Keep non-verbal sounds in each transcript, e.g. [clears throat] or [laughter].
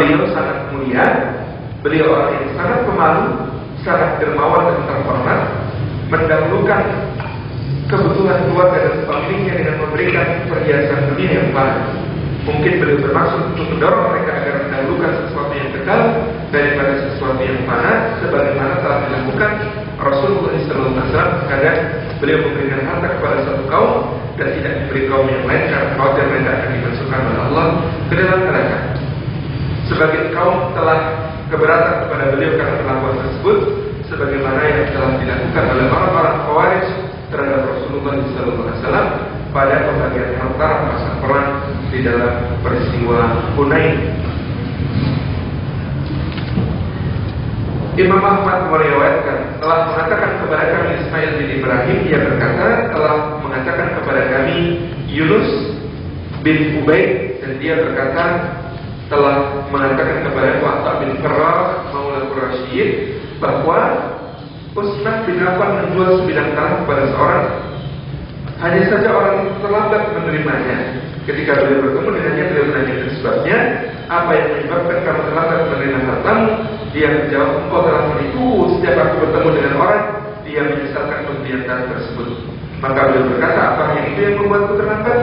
beliau sangat mulia, beliau orang yang sangat pemalu, sangat dermawan dan terhormat, mendahulukan kebutuhan keluarga dan familinya dengan memberikan perhiasan dunia yang banyak. Mungkin beliau bermaksud untuk mendorong mereka agar mendahulukan sesuatu yang kekal daripada sesuatu yang panas, sebagaimana telah dilakukan Rasulullah SAW. Kadang beliau memberikan harta kepada satu kaum dan tidak diberi kaum yang lain karena khawatir mereka akan dimasukkan oleh Allah ke dalam neraka. Sebagai kaum telah keberatan kepada beliau karena perlakuan tersebut, sebagaimana yang telah dilakukan oleh orang-orang Khawarij terhadap Rasulullah SAW pada pembagian harta masa perang di dalam peristiwa Hunain. Imam Ahmad meriwayatkan telah mengatakan kepada kami Ismail bin Ibrahim ia berkata telah mengatakan kepada kami Yunus bin Ubaid dan dia berkata telah mengatakan kepada Wahab bin Farah Maula Quraisy bahwa Usman bin Affan menjual sebidang tanah kepada seorang hanya saja orang terlambat menerimanya. Ketika beliau bertemu dengannya, beliau menanyakan sebabnya, apa yang menyebabkan kamu terlambat menerima hartamu? Dia menjawab, engkau telah menipu setiap aku bertemu dengan orang, dia menyesalkan pembelian tanah tersebut. Maka beliau berkata, apa yang itu yang membuatku terlambat?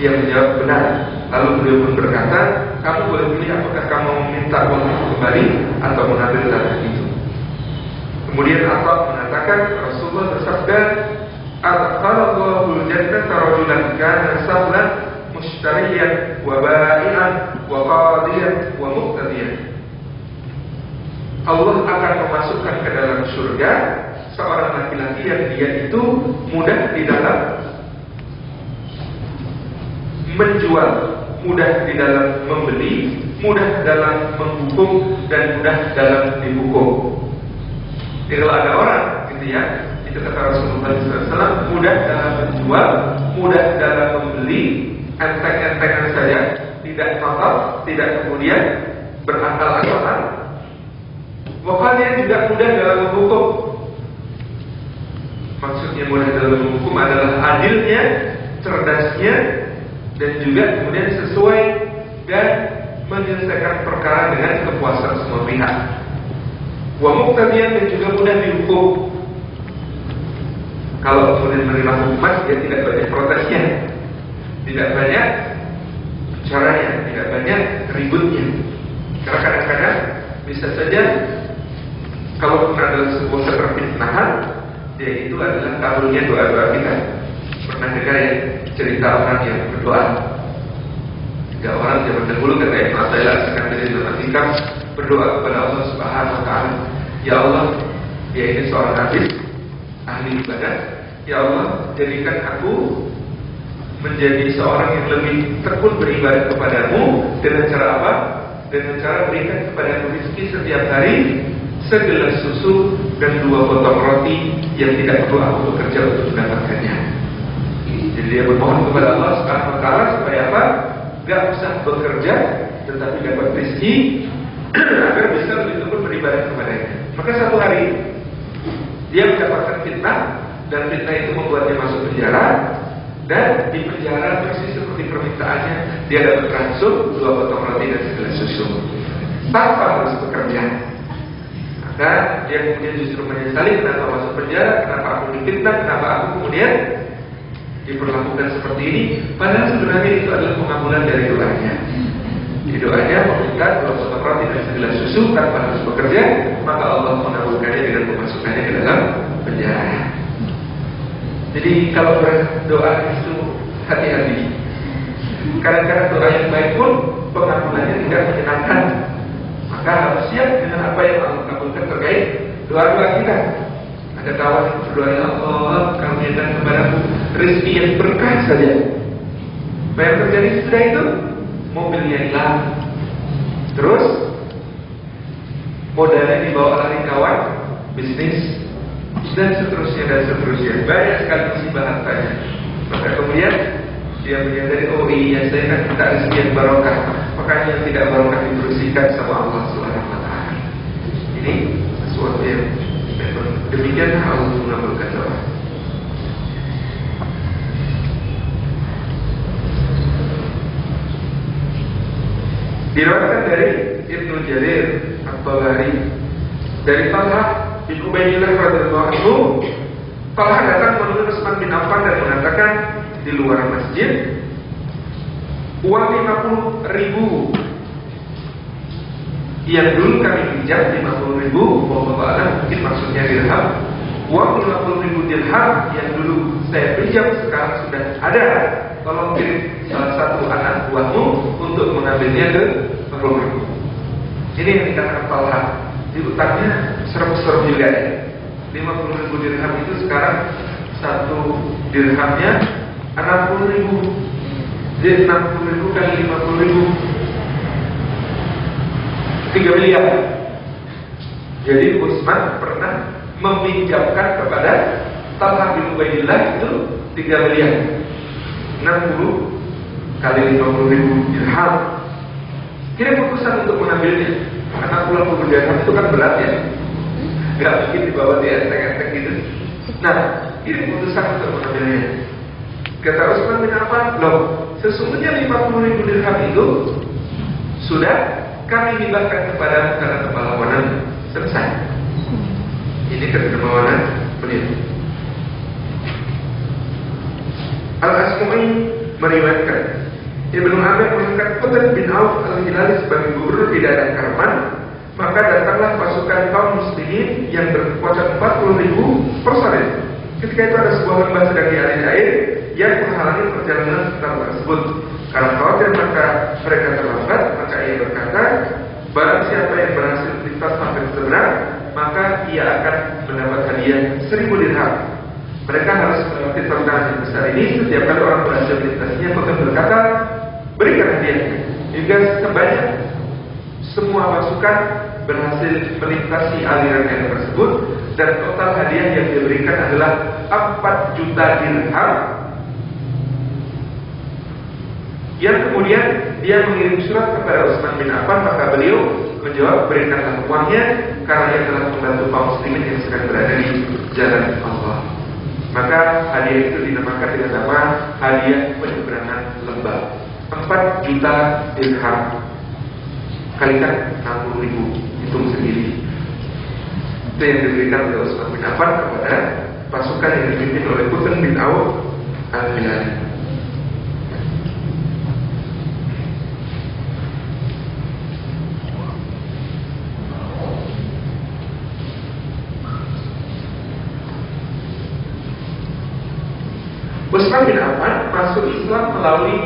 Dia menjawab benar. Lalu beliau pun berkata, kamu boleh pilih apakah kamu meminta uang itu kembali atau mengambil tanah itu. Kemudian Allah mengatakan Rasulullah bersabda, "Adkhalallahu jannata rajulan kana sahlan mushtariyan wa ba'ian wa qadiyan wa muqtadiyan." Allah akan memasukkan ke dalam surga seorang laki-laki yang dia itu mudah di dalam menjual, mudah di dalam membeli, mudah dalam menghukum dan mudah dalam dihukum. Jadi ada orang gitu ya, itu kata Rasulullah SAW mudah dalam menjual, mudah dalam membeli, enteng-entengan saja, tidak kotor, tidak kemudian berakal-akalan. Pokoknya juga mudah dalam menghukum. Maksudnya mudah dalam menghukum adalah adilnya, cerdasnya, dan juga kemudian sesuai dan menyelesaikan perkara dengan kepuasan semua pihak. Wa muqtadiyan dan juga mudah dihukum. Kalau kemudian menerima hukuman dia tidak banyak protesnya, tidak banyak caranya, tidak banyak ributnya. Karena kadang-kadang bisa saja kalau adalah sebuah keterfitnahan, dia itu adalah kabulnya doa-doa kita. Pernah dengar ya cerita orang yang berdoa? Tiga orang zaman dahulu Ibn Athaillah akan dari berdoa kepada Allah Subhanahu Wa Taala, Ya Allah, dia ini seorang nabi, ahli ibadah. Ya Allah, jadikan aku menjadi seorang yang lebih tekun beribadah kepadamu dengan cara apa? Dengan cara berikan kepada aku rezeki setiap hari segelas susu dan dua potong roti yang tidak perlu aku bekerja untuk mendapatkannya. Jadi dia bermohon kepada Allah Wa Taala supaya apa? Gak usah bekerja, tetapi dapat [clears throat] rezeki agar bisa lebih tekun beribadah kepadanya. Maka satu hari dia mendapatkan fitnah dan fitnah itu membuatnya masuk penjara dan di penjara persis seperti permintaannya dia dapat ransum dua potong roti dan segelas susu tanpa harus bekerja. Maka dia kemudian justru menyesali kenapa masuk penjara, kenapa aku difitnah, kenapa aku kemudian diperlakukan seperti ini. Padahal sebenarnya itu adalah pengabulan dari doanya. Di doanya meminta potong roti dan segelas susu tanpa harus bekerja, maka Allah mengabulkannya dengan memasukkannya ke dalam penjara. Jadi kalau berdoa itu hati-hati. Kadang-kadang doa yang baik pun pengabulannya tidak menyenangkan. Maka harus siap dengan apa yang Allah kabulkan terkait doa-doa kita. Ada kawan berdoa ya Allah, karuniakan kepadaku rezeki yang berkah saja. Yang terjadi setelah itu? Mobilnya hilang. Terus modalnya dibawa lari kawan, bisnis dan seterusnya dan seterusnya. Banyak sekali musibah hartanya. Maka kemudian dia menyadari oh iya saya kan minta rezeki yang barokah. Makanya yang tidak barokah dibersihkan sama Allah Subhanahu wa. Ini sesuatu yang demikian Allah mengabulkan doa. Diriwayatkan dari Ibnu Jarir At-Tabari dari Talha bin Ubaidillah radhiyallahu anhu Talha datang menemui Utsman bin Affan dan mengatakan di luar masjid uang 50 ribu yang dulu kami pinjam 50 ribu Wallahu mungkin maksudnya dirham Uang 50 ribu dirham yang dulu saya pinjam sekarang sudah ada. Tolong kirim salah satu anak buahmu untuk mengambilnya ke Rum Ini yang dikatakan Talha Di utangnya serem-serem juga ya. 50 ribu dirham itu sekarang Satu dirhamnya 60 ribu. Jadi 60 ribu kali 50 ribu 3 miliar. Jadi Usman pernah meminjamkan kepada Talha bin Ubaidillah itu 3 miliar. 60 kali 50 ribu dirham. Kira putusan untuk mengambilnya. Karena pulang puluh itu kan berat ya. Gak mungkin dibawa di enteng-enteng gitu. Nah, ini putusan untuk mengambilnya. Kata Usman bin Affan, loh, sesungguhnya 50 ribu dirham itu sudah kami hibahkan kepada karena kepala selesai. Ini kedermawanan beliau. Al-Asmu'i meriwayatkan Ibnu Amir mengangkat Qutb bin Auf al-Hilali sebagai gubernur di daerah Karman maka datanglah pasukan kaum muslimin yang berkekuatan 40 ribu personel. Ketika itu ada sebuah lembah sedang dialiri air yang menghalangi perjalanan tentang tersebut. Karena khawatir maka mereka terlambat, maka barang siapa yang berhasil lintas sampai seberang, maka ia akan mendapat hadiah seribu dirham. Mereka harus melewati tantangan yang besar ini. Setiap kali orang berhasil melintasinya maka berkata berikan hadiahnya hingga sebanyak semua pasukan berhasil melintasi aliran air tersebut dan total hadiah yang diberikan adalah 4 juta dirham yang kemudian dia mengirim surat kepada Utsman bin Affan maka beliau menjawab berikanlah uangnya karena ia telah membantu kaum muslimin yang sedang berada di jalan Allah. Maka hadiah itu dinamakan dengan nama hadiah penyeberangan lembah. 4 juta dirham kalikan 60 ribu hitung sendiri. Itu yang diberikan oleh Utsman bin Affan kepada pasukan yang dipimpin oleh Putin bin Auf al-Hilali. Utsman bin Affan masuk Islam melalui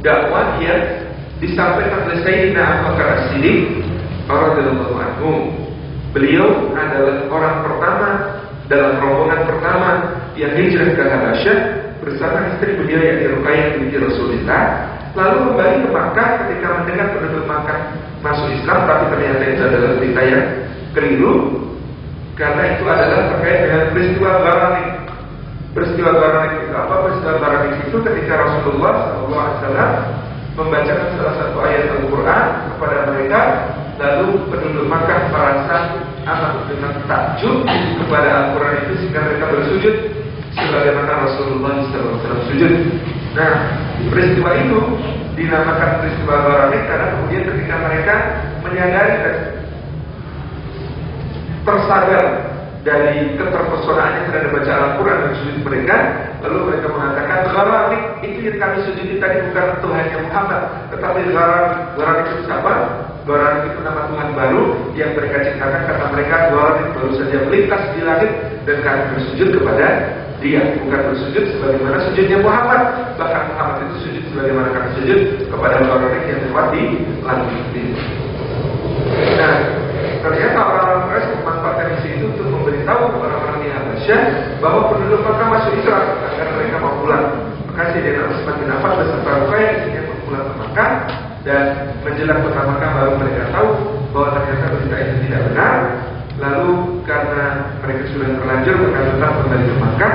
dakwah yang disampaikan oleh Sayyidina Abu Bakar As-Siddiq radhiyallahu anhu. Beliau adalah orang pertama dalam rombongan pertama yang hijrah ke Habasyah bersama istri beliau yang Ruqayyah binti Rasulullah. Lalu kembali ke Makkah ketika mendengar penduduk Makkah masuk Islam tapi ternyata itu adalah berita yang keliru karena itu adalah terkait dengan peristiwa Gharani peristiwa Gharani itu apa peristiwa Gharani itu ketika Rasulullah SAW membacakan salah satu ayat Al-Quran kepada mereka lalu penduduk Makkah merasa amat dengan takjub kepada Al-Quran itu sehingga mereka bersujud sebagaimana Rasulullah SAW sujud. Nah, peristiwa itu dinamakan peristiwa Gharani karena kemudian ketika mereka menyadari tersadar dari keterpesonaannya terhadap baca Al-Quran dan sujud mereka lalu mereka mengatakan Gharani itu yang kami sujudi tadi bukan Tuhan yang Muhammad tetapi Gharani Gharani itu siapa? Gharani itu nama Tuhan baru yang mereka ciptakan kata mereka Gharani baru saja melintas di langit dan kami bersujud kepada dia. Bukan bersujud sebagaimana sujudnya Muhammad. Bahkan Muhammad itu sujud sebagaimana kami sujud kepada Gharani yang lewat di langit. Nah ternyata orang-orang Quraisy memanfaatkan misi itu untuk memberitahu orang-orang bahwa penduduk Makkah masuk Islam agar mereka mau pulang. Maka Sayyidina Utsman bin Affan beserta Ruqayyah ingin pulang ke Makkah dan menjelang kota Makkah baru mereka tahu bahwa ternyata berita itu tidak benar. Lalu karena mereka sudah terlanjur mereka tetap kembali ke Makkah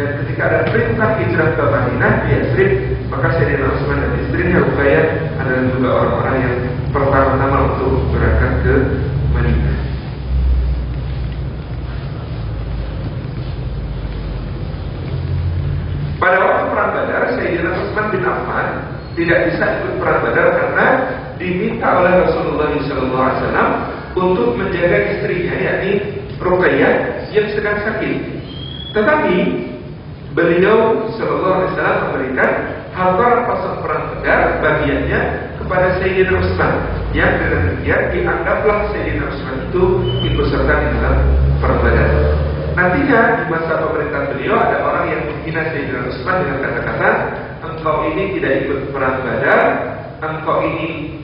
dan ketika ada perintah hijrah ke Madinah di Yathrib maka Sayyidina Utsman dan istrinya Ruqayyah adalah juga orang-orang yang pertama-tama untuk berangkat ke Madinah. Pada waktu perang Badar, Sayyidina Utsman bin Affan tidak bisa ikut perang Badar karena diminta oleh Rasulullah SAW untuk menjaga istrinya, yakni Ruqayyah yang sedang sakit. Tetapi beliau Shallallahu Alaihi Wasallam memberikan harta rampasan perang Badar bagiannya kepada Sayyidina Utsman yang dengan demikian dianggaplah Sayyidina Utsman itu ikut serta di dalam perang Badar. Nantinya di masa pemerintahan beliau ada orang yang menghina Sayyidina Utsman dengan kata-kata engkau ini tidak ikut perang Badar, engkau ini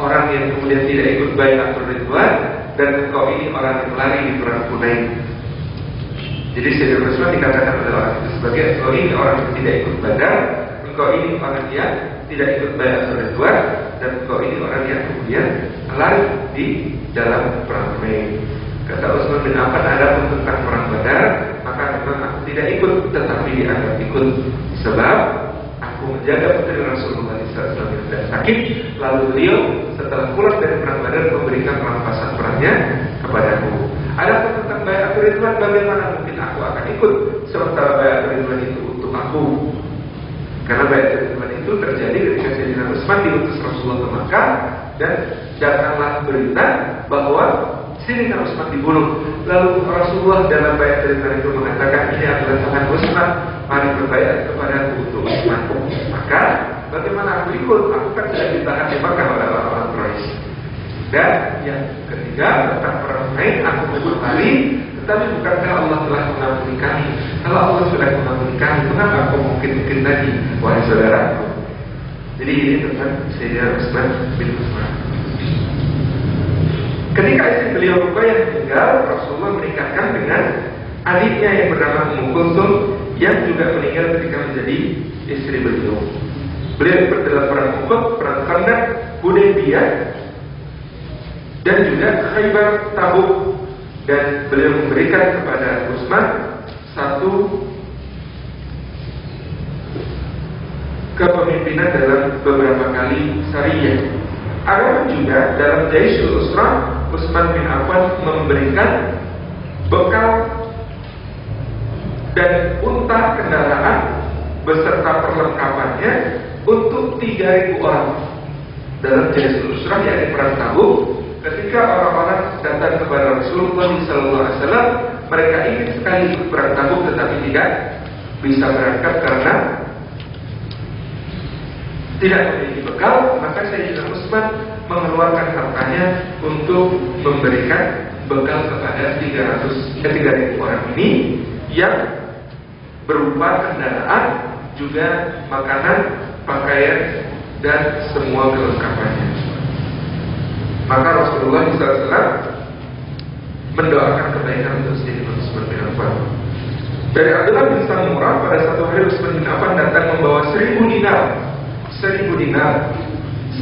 orang yang kemudian tidak ikut atau Ridwan dan engkau ini orang yang lari di perang Hunain. Jadi Sayyidina Rasulullah dikatakan oleh orang itu sebagai engkau ini orang yang tidak ikut badar, engkau ini orang yang tidak ikut bayar Ridwan dan engkau ini orang yang kemudian lari di dalam perang Hunain. Kata Utsman bin Affan ada tentang perang Badar, maka memang tidak ikut, tetapi dianggap ikut sebab menjaga putri Rasulullah SAW yang sedang sakit. Lalu beliau setelah pulang dari perang Badar memberikan rampasan perangnya kepadaku. Ada tentang bayar Ridwan, bagaimana mungkin aku akan ikut sementara bayar Ridwan itu untuk aku. Karena bayar Ridwan itu terjadi ketika Sayyidina Utsman diutus Rasulullah ke Makkah dan datanglah berita bahwa Sini kan Utsman dibunuh. Lalu Rasulullah dalam bayat cerita itu mengatakan ini adalah tangan Utsman. Mari berbayat kepada untuk Utsman. Maka bagaimana aku ikut? Aku kan tidak ditahan di Makkah oleh orang-orang Quraisy. Dan yang ketiga tentang perang lain aku ikut hari tetapi bukankah Allah telah mengampuni kami? Kalau Allah sudah mengampuni kami, mengapa aku mungkin mungkin lagi, wahai saudaraku? Jadi ini tentang Sayyidina Utsman bin Utsman. Ketika istri beliau yang meninggal, Rasulullah menikahkan dengan adiknya yang bernama Ummu yang juga meninggal ketika menjadi istri beliau. Beliau ikut dalam perang Uhud, perang Khandaq, Hudaybiyah, dan juga Khaybar Tabuk dan beliau memberikan kepada Utsman satu kepemimpinan dalam beberapa kali syariah. Ada juga dalam Jaisul Usra Utsman bin Affan memberikan bekal dan unta kendaraan beserta perlengkapannya untuk 3000 orang. Dalam Jaisul Usrah yang perang Tabuk ketika orang-orang datang kepada Rasulullah SAW mereka ingin sekali ikut perang Tabuk tetapi tidak bisa berangkat karena tidak memiliki bekal. Maka Sayyidina Utsman mengeluarkan hartanya untuk memberikan bekal kepada 300 eh, 3000 orang ini yang berupa kendaraan juga makanan, pakaian dan semua kelengkapannya. Maka Rasulullah SAW mendoakan kebaikan untuk Sayyidina Utsman bin Affan. Dari Abdullah bin Samurah pada satu hari Utsman bin Affan datang membawa seribu dinar, seribu dinar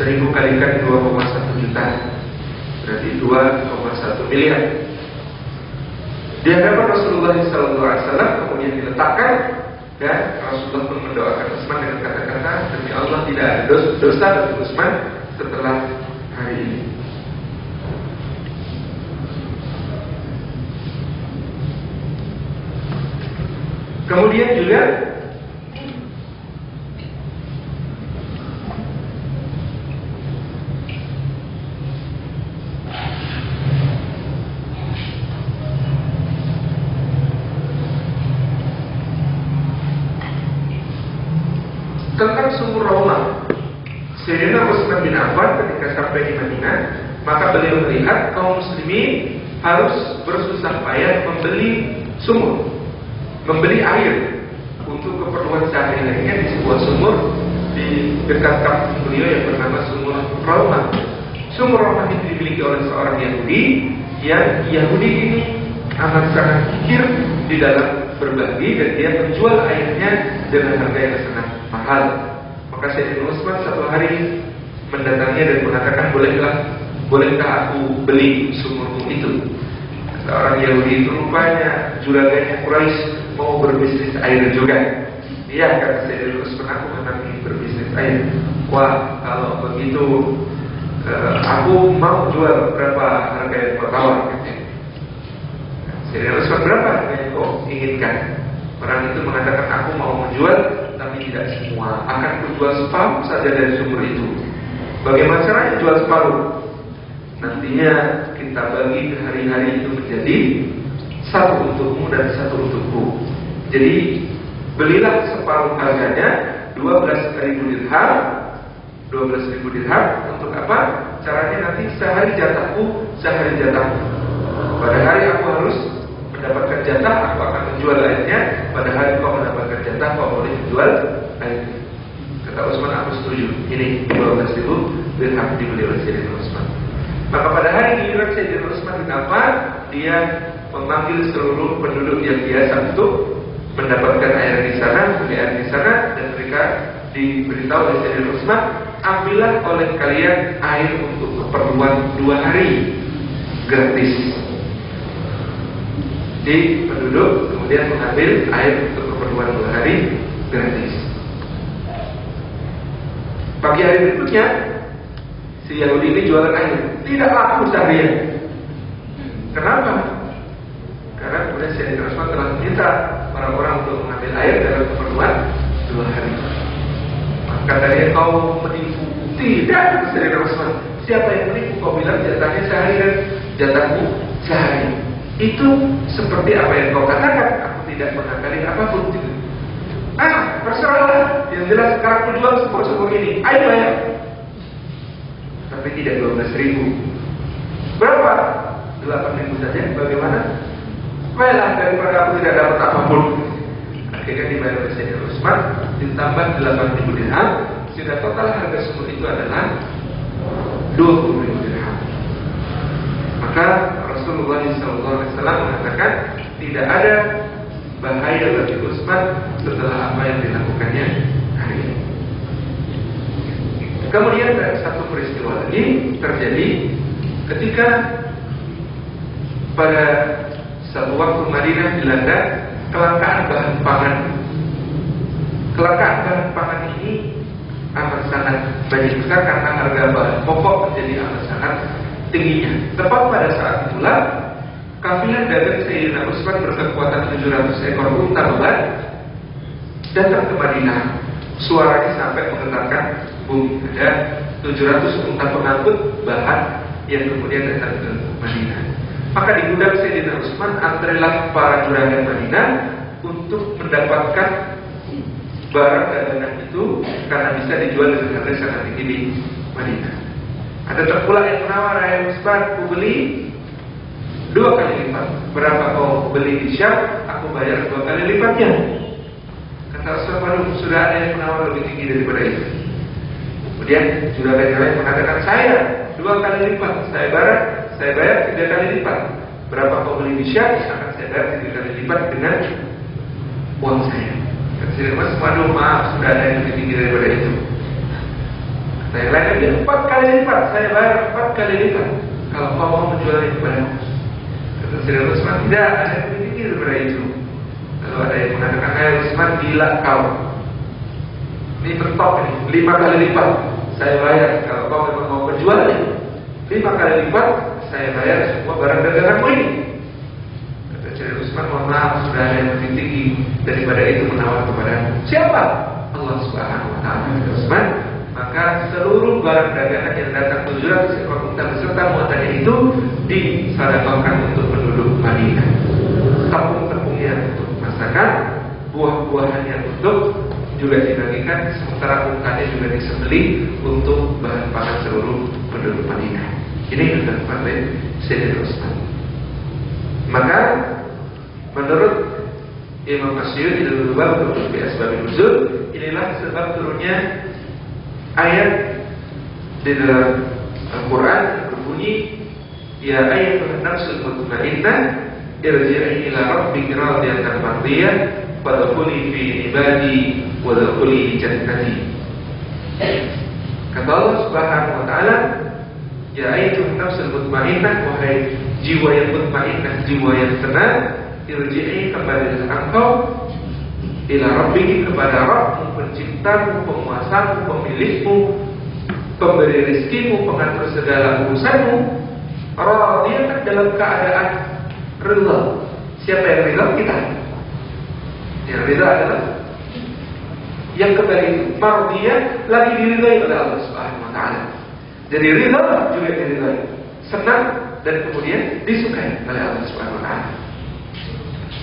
seribu kalikan 2,1 juta berarti 2,1 miliar di hadapan Rasulullah SAW kemudian diletakkan dan Rasulullah pun mendoakan Utsman dengan kata-kata demi Allah tidak ada dosa bagi Utsman setelah hari ini. Kemudian juga tentang sumur Roma. Sayyidina Utsman bin Affan ketika sampai di Madinah, maka beliau melihat kaum muslimin harus bersusah payah membeli sumur, membeli air untuk keperluan sehari-harinya di sebuah sumur di dekat kampung beliau yang bernama Sumur Roma. Sumur Roma itu dimiliki oleh seorang Yahudi yang Yahudi ini amat sangat kikir di dalam berbagi dan dia menjual airnya dengan harga yang sangat mahal. Sayyidina Utsman satu hari mendatanginya dan mengatakan bolehlah bolehkah aku beli sumurmu itu? Kata orang Yahudi itu rupanya juraganya Quraisy mau berbisnis air juga. Iya kata Sayyidina Utsman aku memang ingin berbisnis air. Wah kalau begitu uh, aku mau jual berapa harga yang kau tawar? Sayyidina Utsman berapa yang kau inginkan? Orang itu mengatakan aku mau menjual tapi tidak semua akan kujual separuh saja dari sumber itu Bagaimana caranya jual separuh? Nantinya kita bagi hari-hari itu menjadi satu untukmu dan satu untukku. Jadi belilah separuh harganya 12 ribu dirham 12 ribu dirham untuk apa? Caranya nanti sehari jatahku, sehari jatahku. Pada hari aku harus mendapatkan jatah, aku akan menjual lainnya. Pada hari kau mendapatkan kau boleh menjual lainnya. Kata Utsman, aku setuju. Ini 12 ribu dirham dibeli oleh Sayyidina Utsman. Maka pada hari giliran Sayyidina Utsman ditampar, dia memanggil seluruh penduduk yang biasa untuk mendapatkan air di sana, beli air di sana, dan mereka diberitahu oleh Sayyidina Utsman, ambillah oleh kalian air untuk keperluan dua hari gratis. Di penduduk kemudian mengambil air untuk keperluan dua hari gratis. Pagi hari berikutnya, si Yahudi ini jualan air, tidak laku seharian. Kenapa? Karena kemudian Sayyidina Utsman telah meminta orang-orang untuk mengambil air dalam keperluan dua hari. Kata dia kau menipu Tidak Sayyidina Utsman Siapa yang menipu kau bilang jatahnya sehari dan jatahmu sehari Itu seperti apa yang kau katakan tidak mengakali apa pun. Ah terserahlah Yang jelas sekarang aku jual sepuluh ini. Ayo bayar Tapi tidak 12 ribu. Berapa? 8 ribu saja. Bagaimana? Baiklah daripada aku tidak dapat apa pun Akhirnya dibayar oleh Sayyidina Utsman ditambah 8.000 dirham. Sehingga total harga semua itu adalah 20.000 dirham. Maka Rasulullah SAW mengatakan tidak ada bahaya bagi Utsman setelah apa yang dilakukannya hari ini. Kemudian ada satu peristiwa lagi terjadi ketika pada satu waktu Madinah dilanda kelangkaan bahan pangan. Kelangkaan bahan pangan ini amat sangat banyak besar karena harga bahan pokok menjadi amat sangat tingginya. Tepat pada saat itulah kafilah dagang Sayyidina Utsman berkekuatan 700 ekor unta beban datang ke Madinah. Suaranya sampai menggetarkan bumi. Ada 700 unta pengangkut bahan yang kemudian datang ke Madinah. Maka di gudang Sayyidina Utsman antrilah para juragan Madinah untuk mendapatkan barang dagangan itu karena bisa dijual dengan harga sangat tinggi di Madinah. Ada terpula yang menawar, "Hai Utsman, aku dua kali lipat. Berapa kau beli di Syam? Aku bayar dua kali lipatnya." Kata Rasulullah, sudah ada yang menawar lebih tinggi daripada itu. Kemudian juragan yang lain mengatakan, "Saya dua kali lipat, saya bayar saya bayar tiga kali lipat. Berapa kau beli di Syam? Akan saya bayar tiga kali lipat dengan uang saya. Kata mas, waduh maaf, sudah ada yang lebih tinggi daripada itu. Saya lagi empat kali lipat, saya bayar empat kali lipat. Kalau kau mau menjualnya kepada Kata Sayyidina Utsman, tidak ada tinggi daripada itu. Lalu ada yang mengatakan, Hai Utsman, gila kau. Ini bertok ini, lima kali lipat. Saya bayar kalau kau memang mau menjualnya. Lima kali lipat saya bayar semua barang daganganmu ini. Kata Syekh Utsman, mohon maaf sudah ada yang lebih tinggi daripada itu menawar kepada siapa? Allah Subhanahu Wa Taala. Utsman, maka seluruh barang dagangan yang datang 700 ekor unta beserta muatannya itu disadaqahkan untuk penduduk Madinah. Tepung-tepungnya untuk masakan, buah-buahannya untuk juga dibagikan, sementara untanya juga disembeli untuk bahan pangan seluruh penduduk Madinah. Ini yang dilakukan oleh Sayyidina Utsman. Maka menurut Imam Asyuri dalam bab Kutub Asbab inilah sebab turunnya ayat di dalam Al-Quran berbunyi Ya ayyatuhan nafsul mutmainnah irji'i ila rabbiki radiyatan mardiyah fadkhuli fi ibadi wa dkhuli jannati. Kata Allah Subhanahu wa taala Ya ayyatuhan nafsul mutmainnah wahai jiwa yang mutmainnah, jiwa yang tenang irji'i kembali engkau ila rabbiki kepada Rabbmu penciptamu, penguasamu, pemilikmu, pemberi rizkimu, pengatur segala urusanmu, radiyatan dalam keadaan rela. Siapa yang rela? Kita. Yang rela adalah yang kembali itu mardiyah lagi diridai oleh Allah Subhanahu wa taala. Jadi ridho juga diridhoi. Senang dan kemudian disukai oleh Allah Subhanahu wa taala.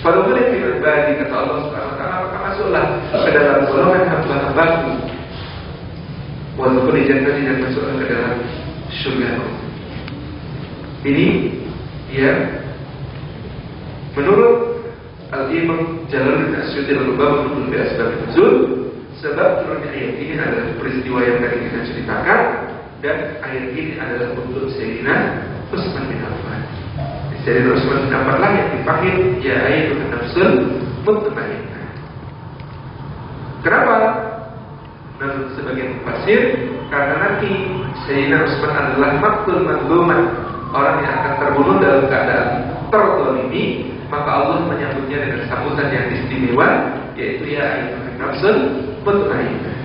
Kalau boleh pribadi kata Allah Subhanahu wa taala maka masuklah ke dalam golongan hamba-hambaku. Walaupun dijannati dan masuklah ke dalam surga. Ini ya menurut Al-Imam Jalaluddin Asyuti Al-Lubab menurut Asbab Nuzul sebab turunnya ayat ini adalah peristiwa yang tadi kita ceritakan dan ayat ini adalah untuk Sayyidina Utsman bin Affan. Sayyidina Utsman bin Affan lah yang dipanggil ya ayat nafsul mutmainnah. Kenapa? Menurut sebagian mufassir karena nanti Sayyidina Utsman adalah maktul madluman orang yang akan terbunuh dalam keadaan tertolimi maka Allah menyambutnya dengan sambutan yang istimewa yaitu ya ayat nafsul mutmainnah.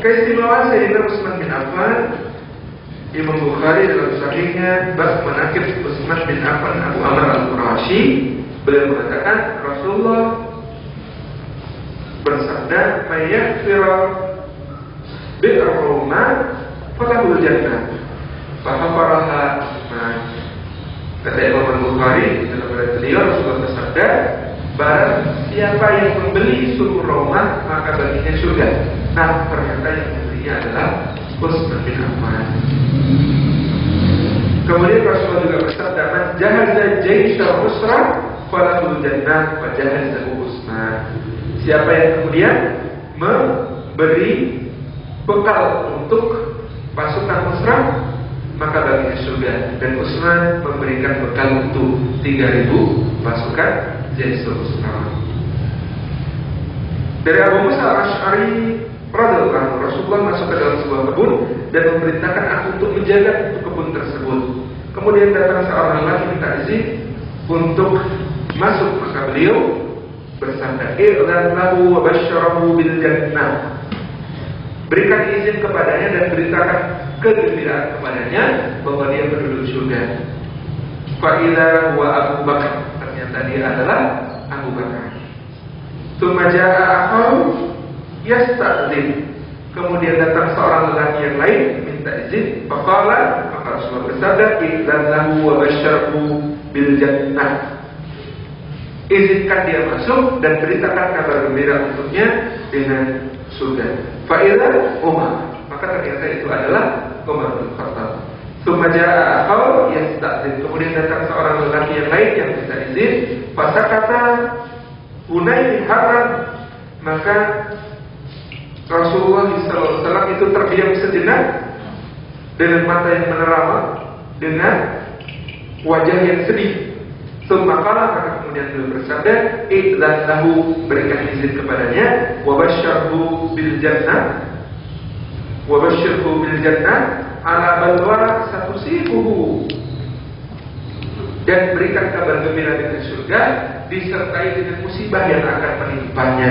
Keistimewaan Sayyidina Utsman bin Affan Imam Bukhari dalam sahihnya bab menakib Utsman bin Affan Abu Amr al-Qurashi. Beliau mengatakan Rasulullah bersabda mayyakfira bil rumah falahul jannah. Fahafaraha Utsman kata Imam Bukhari dalam riwayat beliau Rasulullah bersabda barang siapa yang membeli suku rumah maka baginya surga. Nah ternyata yang membelinya adalah Utsman bin Affan. Kemudian Rasulullah juga bersabda, "Man jahaza jaisha usra falahul jannah wa jahazahu Utsman." Siapa yang kemudian memberi bekal untuk pasukan usra maka baginya surga dan Utsman memberikan bekal untuk 3000 pasukan Jaisul Usra. Dari Abu Musa Radhiallahu Rasulullah masuk ke dalam sebuah kebun dan memerintahkan aku untuk menjaga untuk kebun tersebut. Kemudian datang seorang laki minta izin untuk masuk maka beliau bersabda, "Idzan lahu wa basyarahu bil jannah." Berikan izin kepadanya dan beritakan kegembiraan kepadanya bahwa dia penduduk surga. Fa'idha wa Abu Bakar. Ternyata dia adalah Abu Bakar. Tumaja'a akhar yastadzin. Kemudian datang seorang lelaki yang lain minta izin. Faqala maka Rasulullah bersabda, "Idzan lahu wa basyarhu bil jannah." Izinkan dia masuk dan beritakan kabar gembira untuknya dengan surga. Faidah Umar. Maka ternyata itu adalah Umar bin Khattab. Sumaja akal tak Kemudian datang seorang lelaki yang lain yang minta izin. Pasal kata Hunay haram maka Rasulullah SAW itu terdiam sejenak dengan mata yang menerama, dengan wajah yang sedih. Semakala maka kemudian beliau bersabda, "Idzan lahu berikan izin kepadanya, wa basyarhu bil jannah, wa basyarhu bil jannah ala balwa satusibuhu." Dan berikan kabar gembira dengan surga disertai dengan musibah yang akan menimpanya.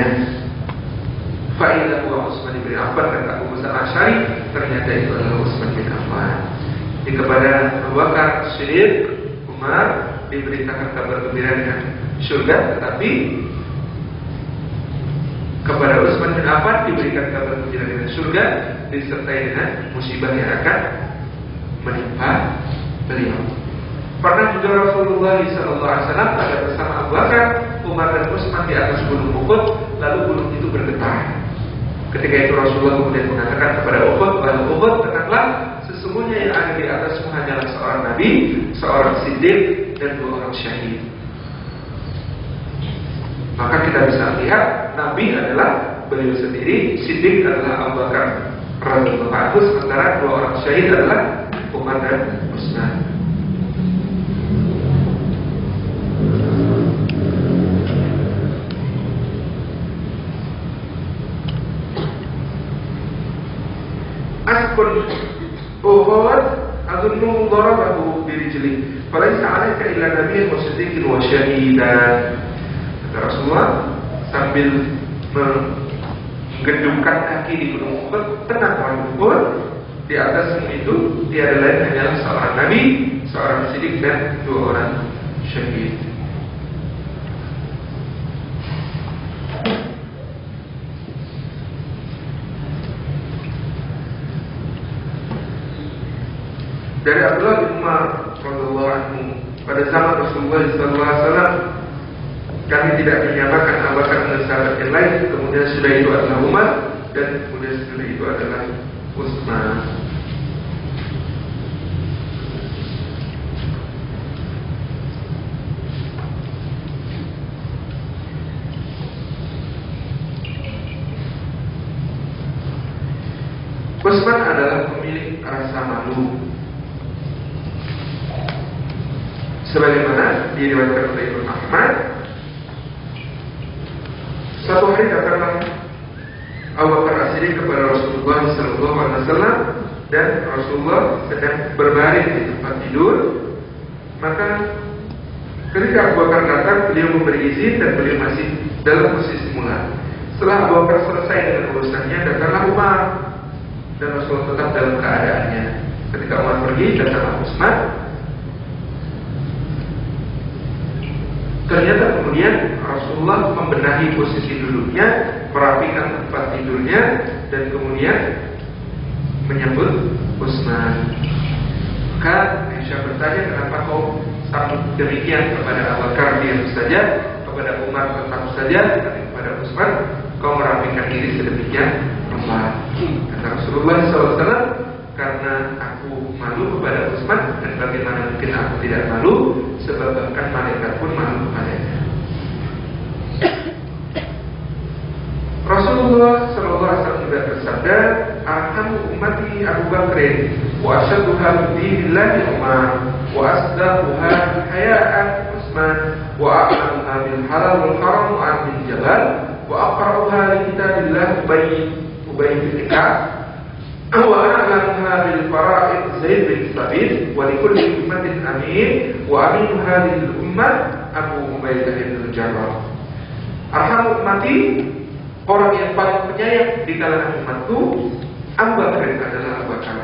Faidah wa Utsman bin Affan kata Abu Musa Asy'ari ternyata itu adalah Utsman bin Affan. Di kepada Abu Bakar Siddiq, Umar diberitakan kabar gembira dengan surga, tetapi kepada Utsman bin Affan diberikan kabar gembira dengan surga disertai dengan musibah yang akan menimpa beliau. Pernah juga Rasulullah SAW ada bersama Abu Bakar, Umar dan Utsman di atas gunung Uhud, lalu gunung itu bergetar. Ketika itu Rasulullah kemudian mengatakan kepada Uhud, wahai Uhud, tenanglah, sesungguhnya yang ada di atasmu hanyalah seorang nabi, seorang siddiq, dan dua orang syahid. Maka kita bisa lihat Nabi adalah beliau sendiri, Siddiq adalah Abu Bakar radhiyallahu anhu, sementara dua orang syahid adalah Umar dan Utsman. Adunnu darabahu birijli Falaisa alaika illa nabiyyan wa siddiqin wa syahidan Kata Rasulullah Sambil menggedungkan kaki di gunung Uhud Tenang orang Uhud Di atasmu itu Tiada lain hanyalah seorang nabi Seorang siddiq dan dua orang syahid dari Abdullah bin Umar radhiyallahu anhu. Pada zaman Rasulullah SAW kami tidak menyamakan Abu Bakar dengan sahabat yang lain. Kemudian sudah itu adalah Umar dan kemudian sudah itu adalah Utsman. Utsman adalah pemilik rasa malu sebagaimana diriwayatkan oleh Imam Ahmad. Satu hari datanglah Abu Bakar As-Siddiq kepada Rasulullah Sallallahu Alaihi Wasallam dan Rasulullah sedang berbaring di tempat tidur. Maka ketika Abu Bakar datang beliau memberi izin dan beliau masih dalam posisi mula setelah Abu Bakar selesai dengan urusannya datanglah Umar. Dan Rasulullah tetap dalam keadaannya. Ketika Umar pergi datanglah Utsman Ternyata kemudian Rasulullah membenahi posisi duduknya, merapikan tempat tidurnya, dan kemudian menyebut Utsman. Maka Aisyah bertanya kenapa kau sambut demikian kepada Abu Bakar saja, kepada Umar tetap saja, dan kepada Utsman kau merapikan diri sedemikian rupa. Kata Rasulullah SAW, karena malu kepada Utsman dan bagaimana mungkin aku tidak malu sebab bahkan malaikat pun malu kepadanya. Rasulullah Shallallahu Alaihi Wasallam juga bersabda, "Arhamu ummati Abu Bakr, wa asyaduha billahi Umar, wa asdaquha hayaan Utsman, wa a'lamuha bil halal wal haram Mu'ad bin Jabal, wa aqra'uha li kitabillah Ubay Ubay bin Ka'ab, وأعلمها بالفرائض زيد بن ثابت ولكل أمة أمين وأمين هذه الأمة أبو عبيدة بن الجراح Arham ummati Orang yang paling penyayang di kalangan umatku Abu Bakar adalah Abu Bakar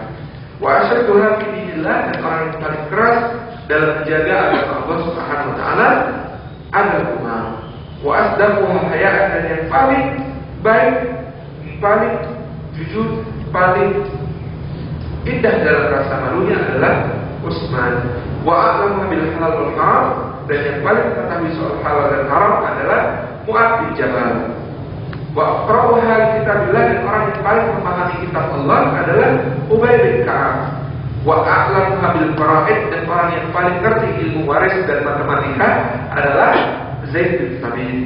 Wa asyadduha fi dinillah Dan orang yang paling keras Dalam menjaga agama Allah subhanahu wa ta'ala Adalah Umar Wa asdaquha hayaan Dan yang paling baik Paling jujur paling indah dalam rasa malunya adalah Utsman. Wa a'lamu bil halal wal haram dan yang paling mengetahui soal halal dan haram adalah Mu'ad bin Jabal. Wa aqra'uha kitabillah dan orang yang paling memahami kitab Allah adalah Ubay bin Ka'ab. Wa a'lamuha bil fara'id dan orang yang paling ngerti ilmu waris dan matematika adalah Zaid bin Thabit.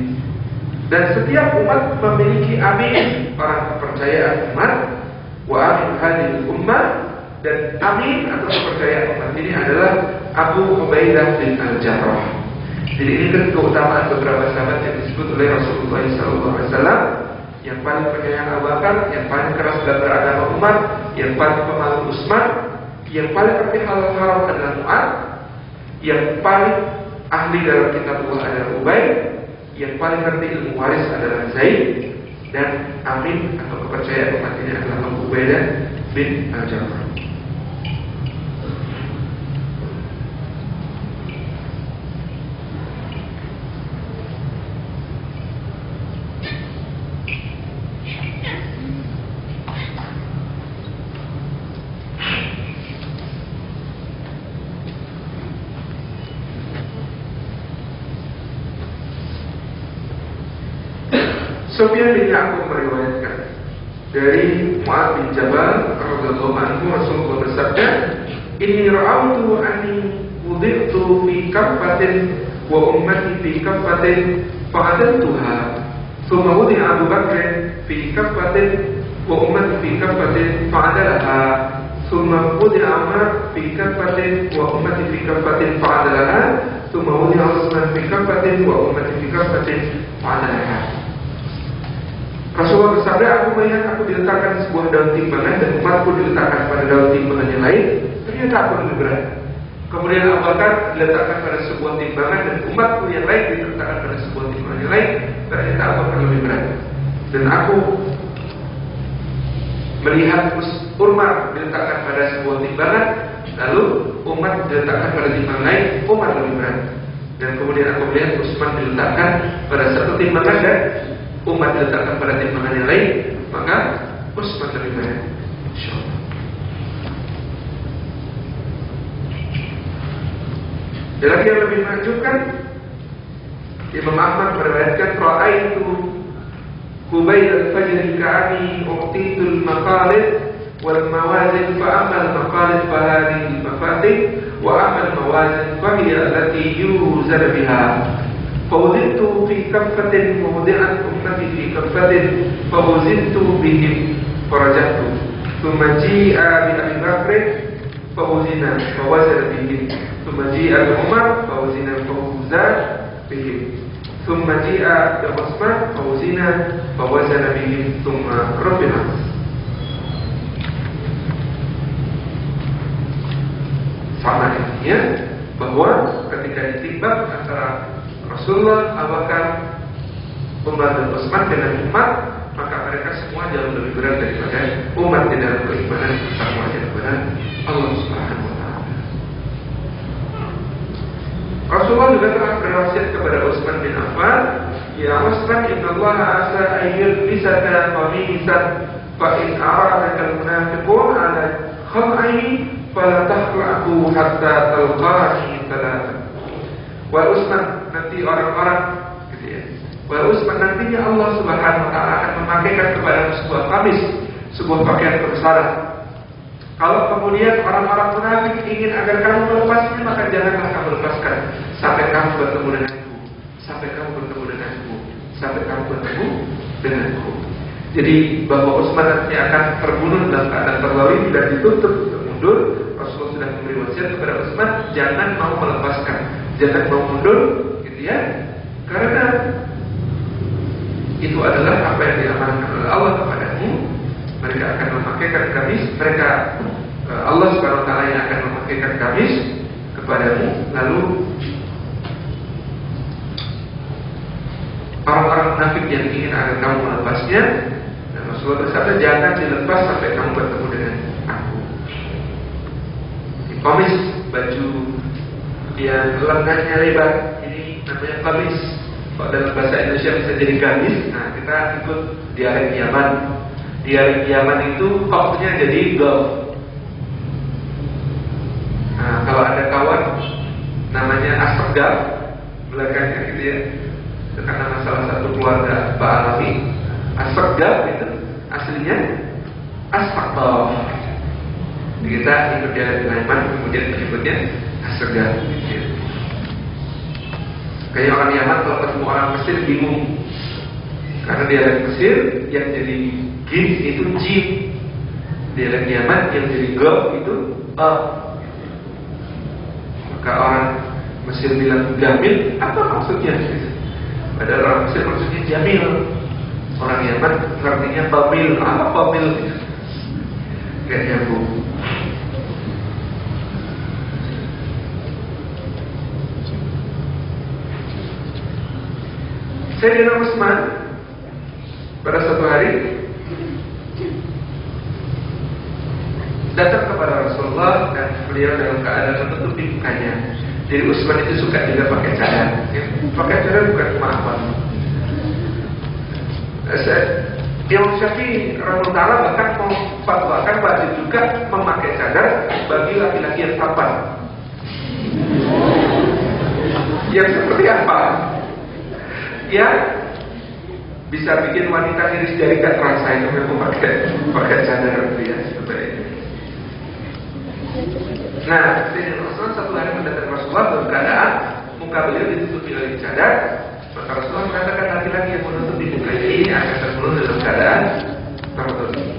Dan setiap umat memiliki amin, orang kepercayaan umat Wa amin hadil ummah dan amin atau kepercayaan umat ini adalah Abu Ubaidah bin Al-Jarrah. Jadi ini kan keutamaan beberapa sahabat yang disebut oleh Rasulullah SAW yang paling penyayang Abu Bakar, yang paling keras dalam beragama umat, yang paling pemalu Utsman, yang paling ngerti hal haram adalah Mu'ad, yang paling ahli dalam kitab Allah adalah Ubay, yang paling ngerti ilmu waris adalah Zaid, dan amin atau kepercayaan umat ini adalah Abu Ubaidah bin Al-Jafar. Sufyan bin Ya'qub meriwayatkan dari Mu'ad bin Jabal radhiyallahu anhu Rasulullah bersabda, "Inni ra'autu anni wudi'tu fi kaffatin wa ummati fi kaffatin fa'adaltuha." Thumma wudi'a Abu Bakr fi kaffatin wa ummati fi kaffatin fa'adalaha. Thumma wudi'a Umar fi kaffatin wa ummati fi kaffatin fa'adalaha. Thumma wudi'a Utsman fi kaffatin wa ummati fi kaffatin fa'adalaha. Rasulullah bersabda, aku melihat aku diletakkan sebuah daun timbangan dan umatku diletakkan pada daun timbangan yang lain. Ternyata aku lebih berat. Kemudian Abu Bakar diletakkan pada sebuah timbangan dan umatku yang lain diletakkan pada sebuah timbangan yang lain. Ternyata Bakar lebih berat. Dan aku melihat Umar diletakkan pada sebuah timbangan, lalu umat diletakkan pada timbangan lain, Umar lebih berat. Dan kemudian aku melihat Utsman diletakkan pada satu timbangan dan umat diletakkan pada timbangan yang lain, maka Utsman lebih banyak. Insyaallah. Dan lagi yang lebih menunjukkan Imam Ahmad meriwayatkan Ra'aitu Kubayl al-fajr ka'ani Uqtitul maqalid Wal mawazin fa'amal maqalid Fahadi mafatih Wa amal mawazin Fahiyya allati yuzal biha فوزنت في كفة موضعا أمتي في كفة فوزنت بهم فرجعت ثم جيء بأبي بكر فوزن فوزن بهم ثم جيء بعمر فوزن فوزا بهم ثم جيء بعثمان فوزن فوزن بهم ثم رفع sama intinya bahwa ketika ditimbang antara Rasulullah, Abu Bakar, dan Utsman dengan umat, maka mereka semua jauh lebih berat daripada umat di dalam keimanan bersama kepada Allah Subhanahu wa taala. Rasulullah juga telah berwasiat kepada Utsman bin Affan, "Ya Utsman, Allah asa ayyul bisaka qamisan fa in aradaka al-munafiqun ala khal'i fala tahlaqu hatta talqani thalatha." Wa Utsman nanti orang-orang gitu ya. Wa Utsman nantinya Allah Subhanahu wa taala akan memakaikan kepada sebuah kamis, sebuah pakaian kebesaran. Kalau kemudian orang-orang munafik ingin agar kamu melepasnya, maka janganlah kamu lepaskan sampai kamu bertemu denganku, sampai kamu bertemu denganku, sampai kamu bertemu denganku. Jadi bahwa Utsman nanti akan terbunuh dalam keadaan terlalu dan ditutup untuk mundur, Rasulullah sudah memberi wasiat kepada Utsman jangan mau melepaskan, jangan mau mundur, ya, karena itu adalah apa yang diamankan oleh Allah kepadamu. Mereka akan memakaikan gamis, mereka Allah Subhanahu wa taala yang akan memakaikan gamis kepadamu lalu orang-orang munafik yang ingin agar kamu melepasnya dan Rasulullah bersabda jangan dilepas sampai kamu bertemu dengan aku di komis baju yang lengannya lebar namanya komis kalau dalam bahasa Indonesia bisa jadi gamis nah kita ikut dialek Yaman dialek Yaman itu koknya jadi golf Nah, kalau ada kawan namanya Astegaf belakangnya gitu ya, itu karena salah satu keluarga Pak Alami. Astegaf itu aslinya Astegaf. Kita ikut jalan Sulaiman kemudian menyebutnya Astegaf. Gitu. Kayak orang Yaman kalau ketemu orang Mesir bingung karena dialek Mesir yang jadi gin itu jim, dialek Yaman yang jadi gob itu uh, maka orang Mesir bilang Jamil, apa maksudnya? Padahal orang Mesir maksudnya Jamil. Orang Yaman artinya Babil, apa Babil? Gak nyambung. Sayyidina Utsman pada suatu hari datang kepada Rasulullah dan beliau dalam keadaan menutupi mukanya. Jadi Utsman itu suka juga pakai cadar. Ya, pakai cadar bukan cuma apa. Imam Syafi'i Rahimahullah bahkan memfatwakan wajib juga memakai cadar bagi laki-laki yang tampan. Yang seperti apa? ya bisa bikin wanita iris jari gak terasa itu memang pakai pakai cadar ya seperti ini. Nah, Sayyidina Rasulullah satu hari mendatangi Rasulullah dalam keadaan muka beliau ditutupi oleh cadar. Maka Rasulullah mengatakan laki-laki yang menutup ini akan terbunuh dalam keadaan tertutup.